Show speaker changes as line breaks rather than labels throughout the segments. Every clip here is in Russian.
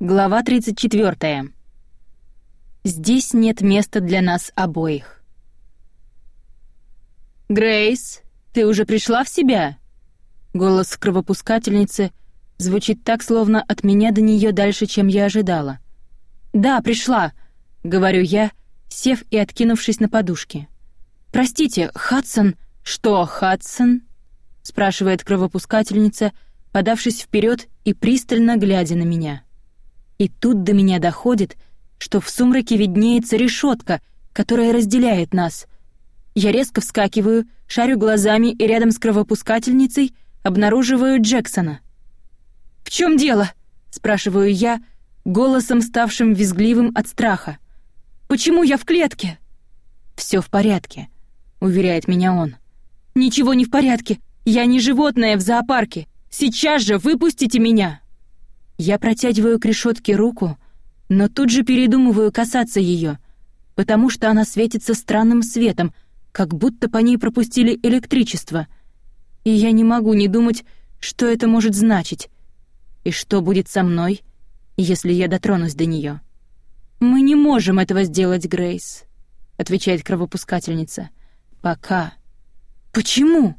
Глава 34. Здесь нет места для нас обоих. «Грейс, ты уже пришла в себя?» Голос кровопускательницы звучит так, словно от меня до нее дальше, чем я ожидала. «Да, пришла», — говорю я, сев и откинувшись на подушке. «Простите, Хадсон...» «Что, Хадсон?» — спрашивает кровопускательница, подавшись вперед и пристально глядя на меня. И тут до меня доходит, что в сумраке виднеется решетка, которая разделяет нас. Я резко вскакиваю, шарю глазами и рядом с кровопускательницей обнаруживаю Джексона. «В чем дело?» — спрашиваю я, голосом ставшим визгливым от страха. «Почему я в клетке?» Все в порядке», — уверяет меня он. «Ничего не в порядке. Я не животное в зоопарке. Сейчас же выпустите меня!» Я протягиваю к решетке руку, но тут же передумываю касаться ее, потому что она светится странным светом, как будто по ней пропустили электричество. И я не могу не думать, что это может значить, и что будет со мной, если я дотронусь до нее. «Мы не можем этого сделать, Грейс», — отвечает кровопускательница. «Пока». «Почему?»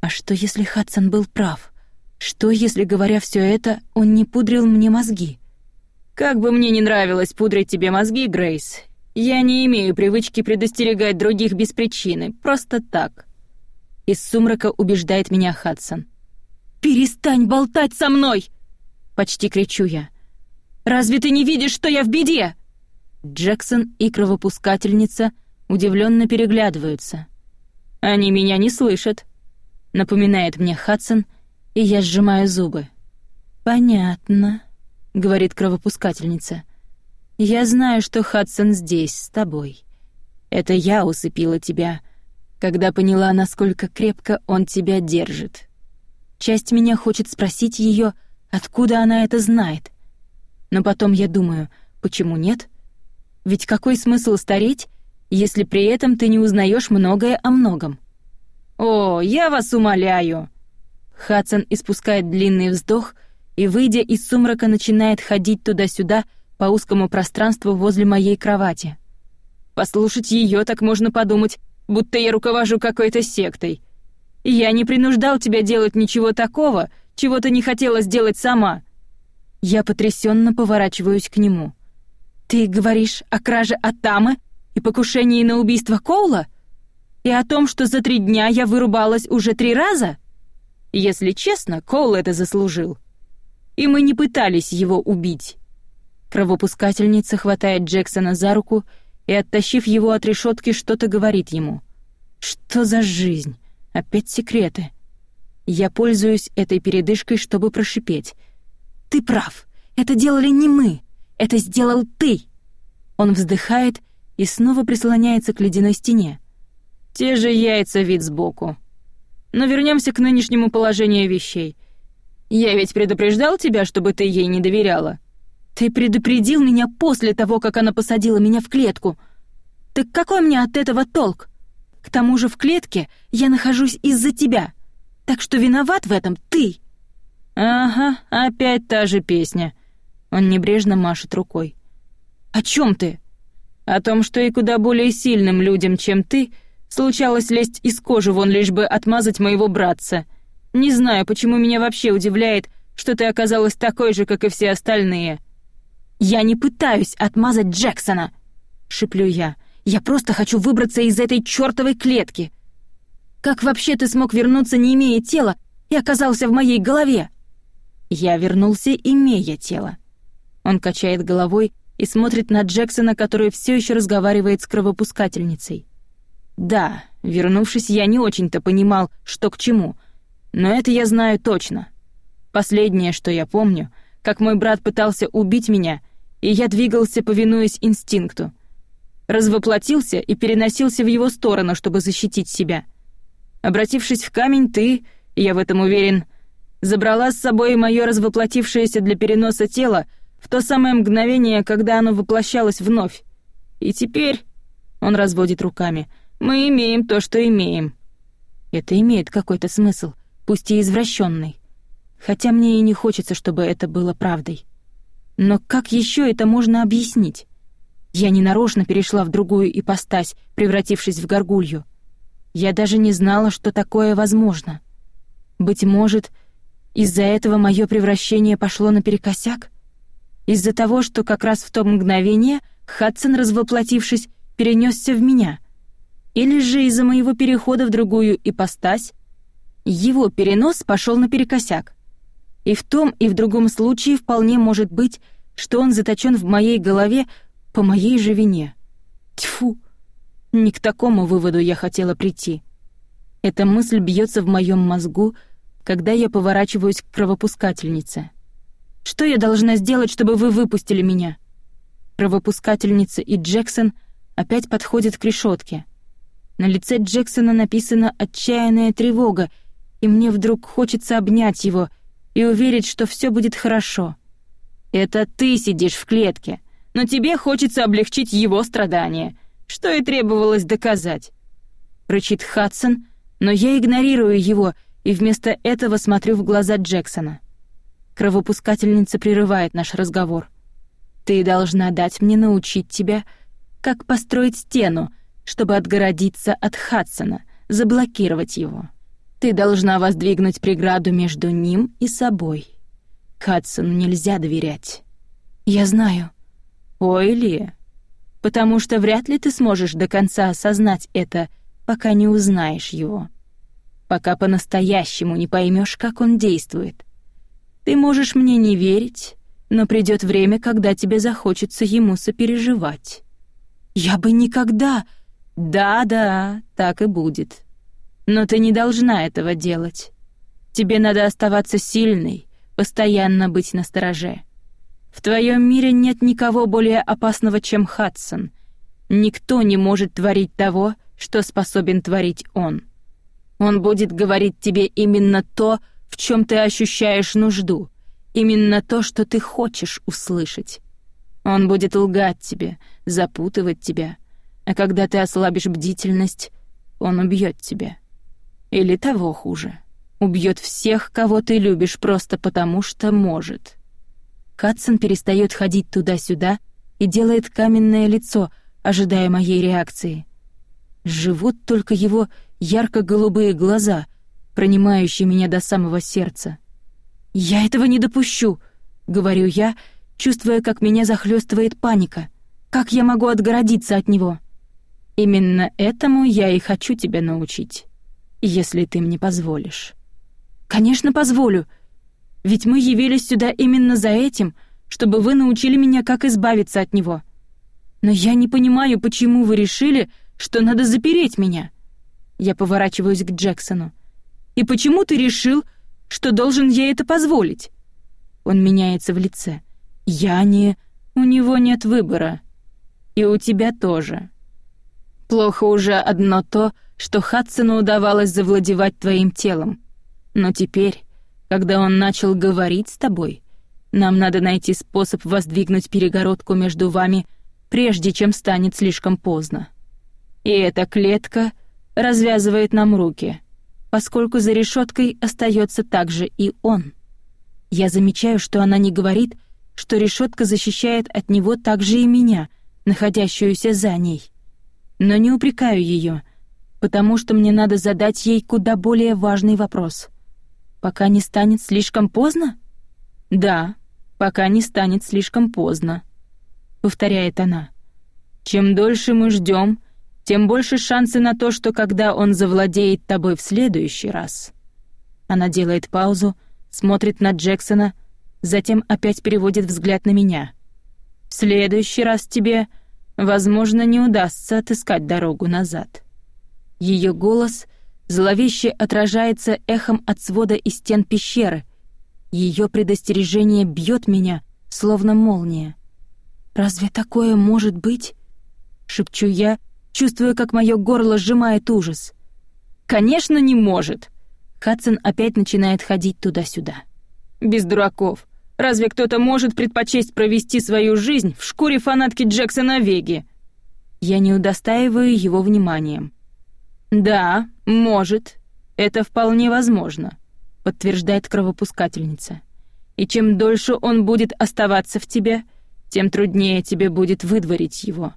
«А что, если Хадсон был прав?» Что, если, говоря все это, он не пудрил мне мозги? Как бы мне не нравилось пудрить тебе мозги, Грейс, я не имею привычки предостерегать других без причины, просто так. Из сумрака убеждает меня Хадсон. «Перестань болтать со мной!» Почти кричу я. «Разве ты не видишь, что я в беде?» Джексон и кровопускательница удивленно переглядываются. «Они меня не слышат», — напоминает мне Хадсон, — и я сжимаю зубы. «Понятно», — говорит кровопускательница. «Я знаю, что Хадсон здесь, с тобой. Это я усыпила тебя, когда поняла, насколько крепко он тебя держит. Часть меня хочет спросить ее, откуда она это знает. Но потом я думаю, почему нет? Ведь какой смысл стареть, если при этом ты не узнаешь многое о многом? «О, я вас умоляю!» Хадсон испускает длинный вздох и, выйдя из сумрака, начинает ходить туда-сюда по узкому пространству возле моей кровати. Послушать ее, так можно подумать, будто я руковожу какой-то сектой. Я не принуждал тебя делать ничего такого, чего ты не хотела сделать сама. Я потрясенно поворачиваюсь к нему. Ты говоришь о краже Атамы и покушении на убийство Коула? И о том, что за три дня я вырубалась уже три раза? Если честно, Коул это заслужил. И мы не пытались его убить. Кровопускательница хватает Джексона за руку и, оттащив его от решетки, что-то говорит ему. Что за жизнь? Опять секреты. Я пользуюсь этой передышкой, чтобы прошипеть. «Ты прав. Это делали не мы. Это сделал ты!» Он вздыхает и снова прислоняется к ледяной стене. «Те же яйца вид сбоку», но вернемся к нынешнему положению вещей. Я ведь предупреждал тебя, чтобы ты ей не доверяла. Ты предупредил меня после того, как она посадила меня в клетку. Так какой мне от этого толк? К тому же в клетке я нахожусь из-за тебя. Так что виноват в этом ты. Ага, опять та же песня. Он небрежно машет рукой. О чем ты? О том, что и куда более сильным людям, чем ты, Случалось лезть из кожи вон, лишь бы отмазать моего братца. Не знаю, почему меня вообще удивляет, что ты оказалась такой же, как и все остальные. Я не пытаюсь отмазать Джексона, шиплю я. Я просто хочу выбраться из этой чёртовой клетки. Как вообще ты смог вернуться, не имея тела, и оказался в моей голове? Я вернулся, имея тело. Он качает головой и смотрит на Джексона, который все еще разговаривает с кровопускательницей. Да, вернувшись, я не очень-то понимал, что к чему, но это я знаю точно. Последнее, что я помню, как мой брат пытался убить меня, и я двигался, повинуясь инстинкту. Развоплотился и переносился в его сторону, чтобы защитить себя. Обратившись в камень, ты, я в этом уверен, забрала с собой мое развоплотившееся для переноса тело в то самое мгновение, когда оно воплощалось вновь. И теперь... Он разводит руками — мы имеем то, что имеем. Это имеет какой-то смысл, пусть и извращенный. Хотя мне и не хочется, чтобы это было правдой. Но как еще это можно объяснить? Я ненарочно перешла в другую ипостась, превратившись в горгулью. Я даже не знала, что такое возможно. Быть может, из-за этого мое превращение пошло наперекосяк? Из-за того, что как раз в то мгновение Хадсон, развоплотившись, перенесся в меня? Или же из-за моего перехода в другую ипостась его перенос пошел наперекосяк? И в том и в другом случае вполне может быть, что он заточен в моей голове по моей же вине. Тьфу! Не к такому выводу я хотела прийти. Эта мысль бьется в моем мозгу, когда я поворачиваюсь к кровопускательнице. Что я должна сделать, чтобы вы выпустили меня? Кровопускательница и Джексон опять подходят к решетке. На лице Джексона написана отчаянная тревога, и мне вдруг хочется обнять его и уверить, что все будет хорошо. Это ты сидишь в клетке, но тебе хочется облегчить его страдания, что и требовалось доказать. Рычит Хадсон, но я игнорирую его и вместо этого смотрю в глаза Джексона. Кровопускательница прерывает наш разговор. Ты должна дать мне научить тебя, как построить стену, чтобы отгородиться от Хадсона, заблокировать его. Ты должна воздвигнуть преграду между ним и собой. Хадсону нельзя доверять. Я знаю. Ой, Ли, потому что вряд ли ты сможешь до конца осознать это, пока не узнаешь его. Пока по-настоящему не поймешь, как он действует. Ты можешь мне не верить, но придет время, когда тебе захочется ему сопереживать. Я бы никогда... Да-да, так и будет. Но ты не должна этого делать. Тебе надо оставаться сильной, постоянно быть настороже. В твоем мире нет никого более опасного, чем Хадсон. Никто не может творить того, что способен творить он. Он будет говорить тебе именно то, в чем ты ощущаешь нужду, именно то, что ты хочешь услышать. Он будет лгать тебе, запутывать тебя, а когда ты ослабишь бдительность, он убьет тебя. Или того хуже. Убьет всех, кого ты любишь, просто потому что может. Катсон перестает ходить туда-сюда и делает каменное лицо, ожидая моей реакции. Живут только его ярко-голубые глаза, пронимающие меня до самого сердца. «Я этого не допущу», — говорю я, чувствуя, как меня захлестывает паника. «Как я могу отгородиться от него?» «Именно этому я и хочу тебя научить» если ты мне позволишь». «Конечно, позволю. Ведь мы явились сюда именно за этим, чтобы вы научили меня, как избавиться от него. Но я не понимаю, почему вы решили, что надо запереть меня». Я поворачиваюсь к Джексону. «И почему ты решил, что должен ей это позволить?» Он меняется в лице. «Я не... У него нет выбора. И у тебя тоже. Плохо уже одно то, что Хадсону удавалось завладевать твоим телом. Но теперь, когда он начал говорить с тобой, нам надо найти способ воздвигнуть перегородку между вами, прежде чем станет слишком поздно. И эта клетка развязывает нам руки, поскольку за решеткой остается также и он. Я замечаю, что она не говорит, что решетка защищает от него также и меня, находящуюся за ней. Но не упрекаю ее, потому что мне надо задать ей куда более важный вопрос. Пока не станет слишком поздно? Да, пока не станет слишком поздно, повторяет она. Чем дольше мы ждем, тем больше шансы на то, что когда он завладеет тобой в следующий раз. Она делает паузу, смотрит на Джексона, затем опять переводит взгляд на меня. В следующий раз тебе, возможно, не удастся отыскать дорогу назад. Ее голос зловеще отражается эхом от свода и стен пещеры. Ее предостережение бьет меня, словно молния. «Разве такое может быть?» — шепчу я, чувствуя, как мое горло сжимает ужас. «Конечно, не может!» Хадсон опять начинает ходить туда-сюда. «Без дураков. Разве кто-то может предпочесть провести свою жизнь в шкуре фанатки Джексона Веги?» Я не удостаиваю его вниманием. «Да, может. Это вполне возможно», — подтверждает кровопускательница. И чем дольше он будет оставаться в тебе, тем труднее тебе будет выдворить его.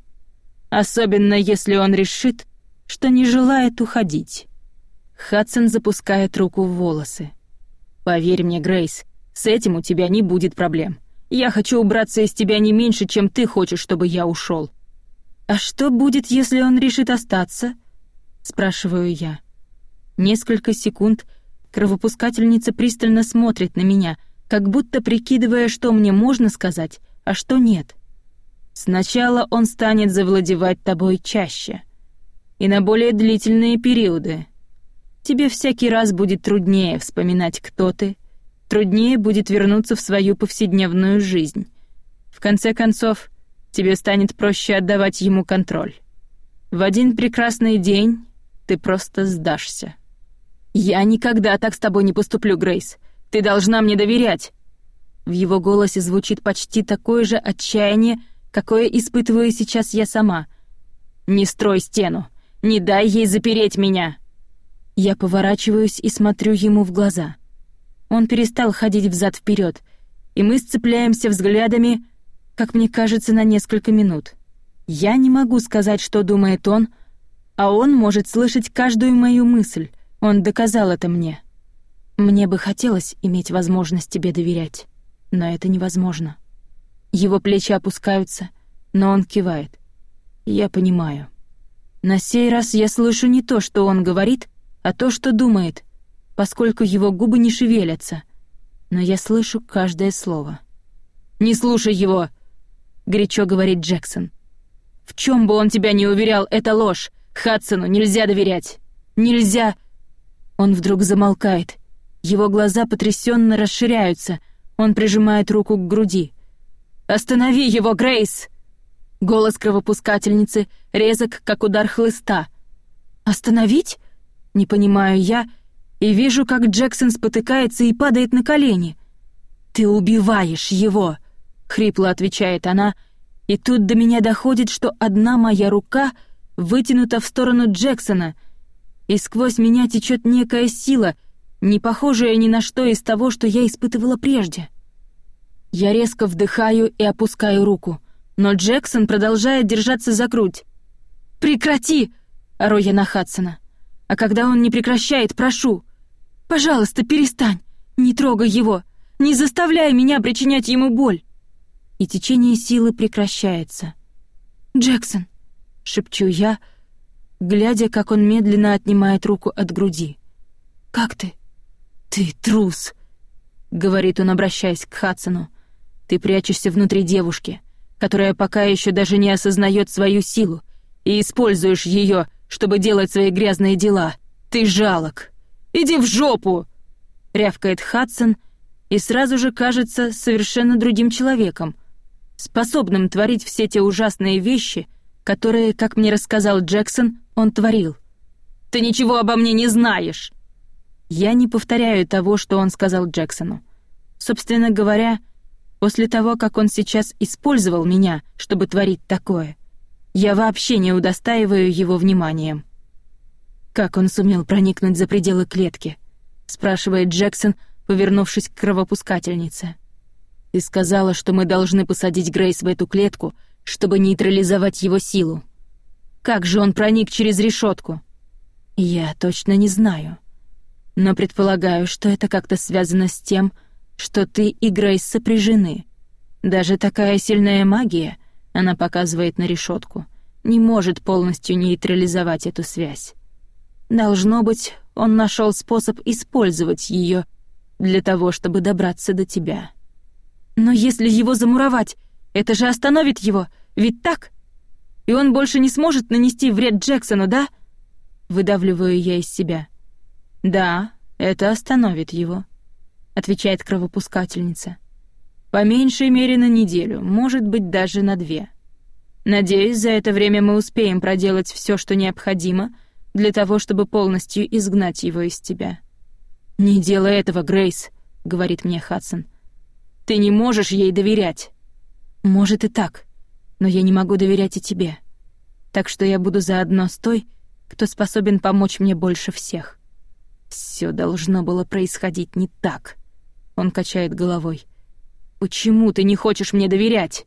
Особенно если он решит, что не желает уходить. Хадсон запускает руку в волосы. «Поверь мне, Грейс, с этим у тебя не будет проблем. Я хочу убраться из тебя не меньше, чем ты хочешь, чтобы я ушел. «А что будет, если он решит остаться?» — спрашиваю я. Несколько секунд кровопускательница пристально смотрит на меня, как будто прикидывая, что мне можно сказать, а что нет. Сначала он станет завладевать тобой чаще. И на более длительные периоды. Тебе всякий раз будет труднее вспоминать, кто ты, труднее будет вернуться в свою повседневную жизнь. В конце концов, тебе станет проще отдавать ему контроль. В один прекрасный день ты просто сдашься. «Я никогда так с тобой не поступлю, Грейс. Ты должна мне доверять». В его голосе звучит почти такое же отчаяние, какое испытываю сейчас я сама. «Не строй стену. Не дай ей запереть меня!» Я поворачиваюсь и смотрю ему в глаза. Он перестал ходить взад вперед, и мы сцепляемся взглядами, как мне кажется, на несколько минут. Я не могу сказать, что думает он, а он может слышать каждую мою мысль. Он доказал это мне. Мне бы хотелось иметь возможность тебе доверять, но это невозможно. Его плечи опускаются, но он кивает. Я понимаю. На сей раз я слышу не то, что он говорит, а то, что думает, поскольку его губы не шевелятся. Но я слышу каждое слово. «Не слушай его!» — горячо говорит Джексон. «В чем бы он тебя не уверял, это ложь! Хадсону нельзя доверять! Нельзя!» Он вдруг замолкает. Его глаза потрясенно расширяются. Он прижимает руку к груди. «Останови его, Грейс!» Голос кровопускательницы резок, как удар хлыста. «Остановить?» Не понимаю я и вижу, как Джексон спотыкается и падает на колени. «Ты убиваешь его!» — хрипло отвечает она, и тут до меня доходит, что одна моя рука вытянута в сторону Джексона, и сквозь меня течет некая сила, не похожая ни на что из того, что я испытывала прежде. Я резко вдыхаю и опускаю руку, но Джексон продолжает держаться за грудь. «Прекрати!» — ору я на Хадсона. А когда он не прекращает, прошу. Пожалуйста, перестань. Не трогай его. Не заставляй меня причинять ему боль. И течение силы прекращается. «Джексон», — шепчу я, глядя, как он медленно отнимает руку от груди. «Как ты?» «Ты трус», — говорит он, обращаясь к Хадсону. «Ты прячешься внутри девушки, которая пока еще даже не осознает свою силу, и используешь ее, чтобы делать свои грязные дела. Ты жалок. Иди в жопу!» Рявкает Хадсон и сразу же кажется совершенно другим человеком, способным творить все те ужасные вещи, которые, как мне рассказал Джексон, он творил. «Ты ничего обо мне не знаешь!» Я не повторяю того, что он сказал Джексону. Собственно говоря, после того, как он сейчас использовал меня, чтобы творить такое — я вообще не удостаиваю его вниманием. «Как он сумел проникнуть за пределы клетки?» — спрашивает Джексон, повернувшись к кровопускательнице. «Ты сказала, что мы должны посадить Грейс в эту клетку, чтобы нейтрализовать его силу. Как же он проник через решетку? «Я точно не знаю. Но предполагаю, что это как-то связано с тем, что ты и Грейс сопряжены. Даже такая сильная магия — она показывает на решетку, не может полностью нейтрализовать эту связь. Должно быть, он нашел способ использовать ее для того, чтобы добраться до тебя. Но если его замуровать, это же остановит его, ведь так? И он больше не сможет нанести вред Джексону, да? Выдавливаю я из себя. Да, это остановит его, отвечает кровопускательница. По меньшей мере на неделю, может быть, даже на две. Надеюсь, за это время мы успеем проделать все, что необходимо, для того, чтобы полностью изгнать его из тебя. «Не делай этого, Грейс», — говорит мне Хадсон. «Ты не можешь ей доверять». «Может и так, но я не могу доверять и тебе. Так что я буду заодно с той, кто способен помочь мне больше всех». Все должно было происходить не так. Он качает головой. Почему ты не хочешь мне доверять?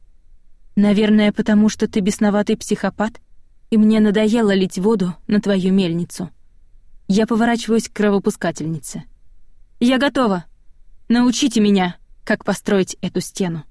Наверное, потому что ты бесноватый психопат, и мне надоело лить воду на твою мельницу. Я поворачиваюсь к кровопускательнице. Я готова. Научите меня, как построить эту стену.